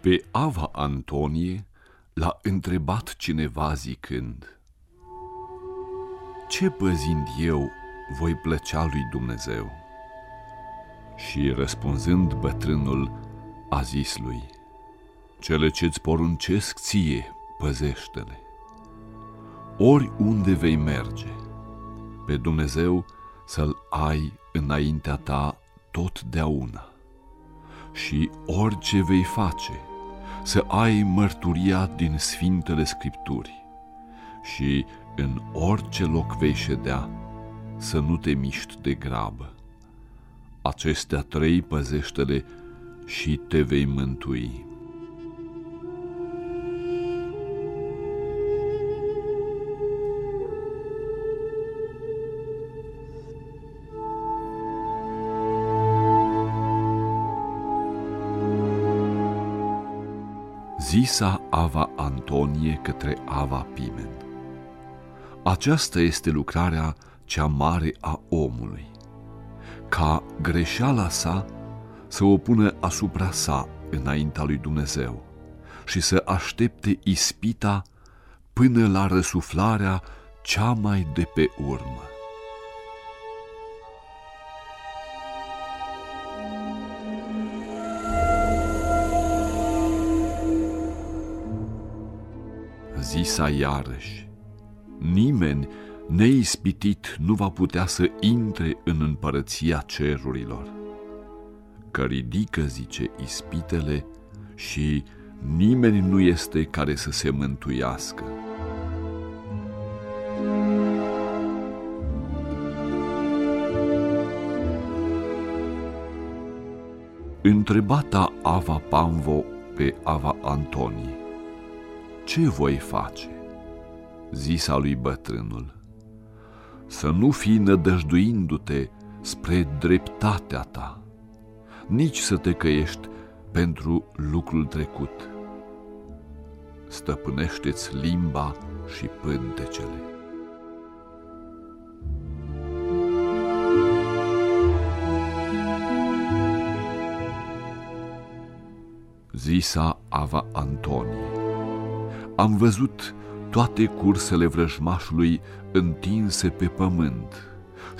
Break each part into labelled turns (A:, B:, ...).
A: Pe Ava Antonie l-a întrebat cineva zicând, Ce păzind eu voi plăcea lui Dumnezeu? Și răspunzând bătrânul, a zis lui, Cele ce-ți poruncesc ție, păzește-le. Oriunde vei merge, pe Dumnezeu să-L ai înaintea ta totdeauna. Și orice vei face, să ai mărturia din Sfintele Scripturi și în orice loc vei ședea, să nu te miști de grabă. Acestea trei păzește-le și te vei mântui. Zisa Ava Antonie către Ava Pimen. Aceasta este lucrarea cea mare a omului, ca greșeala sa să o pună asupra sa înaintea lui Dumnezeu și să aștepte ispita până la răsuflarea cea mai de pe urmă. Zisa iarăși, nimeni neispitit nu va putea să intre în împărăția cerurilor. Că ridică, zice, ispitele și nimeni nu este care să se mântuiască. Întrebata Ava Pamvo pe Ava Antonie, ce voi face? Zisa lui bătrânul, să nu fii nădăjduindu-te spre dreptatea ta, nici să te căiești pentru lucrul trecut. Stăpânește-ți limba și pântecele. Zisa Ava Antonie Am văzut toate cursele vrăjmașului întinse pe pământ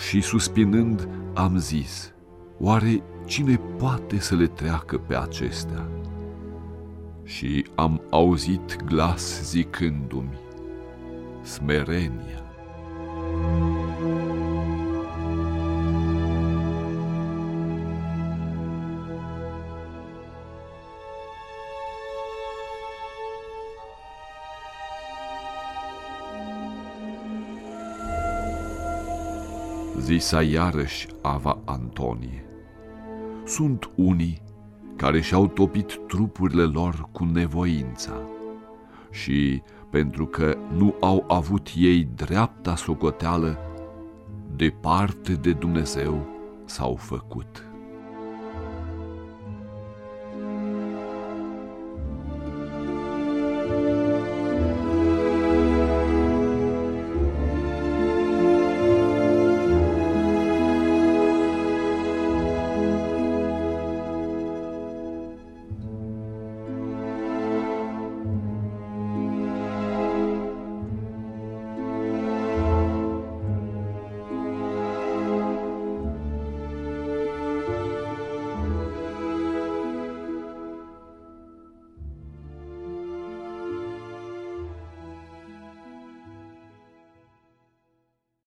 A: și suspinând am zis, oare cine poate să le treacă pe acestea? Și am auzit glas zicându-mi, smerenia. Zisa iarăși Ava Antonie. Sunt unii care și-au topit trupurile lor cu nevoința și, pentru că nu au avut ei dreapta socoteală, departe de Dumnezeu s-au făcut.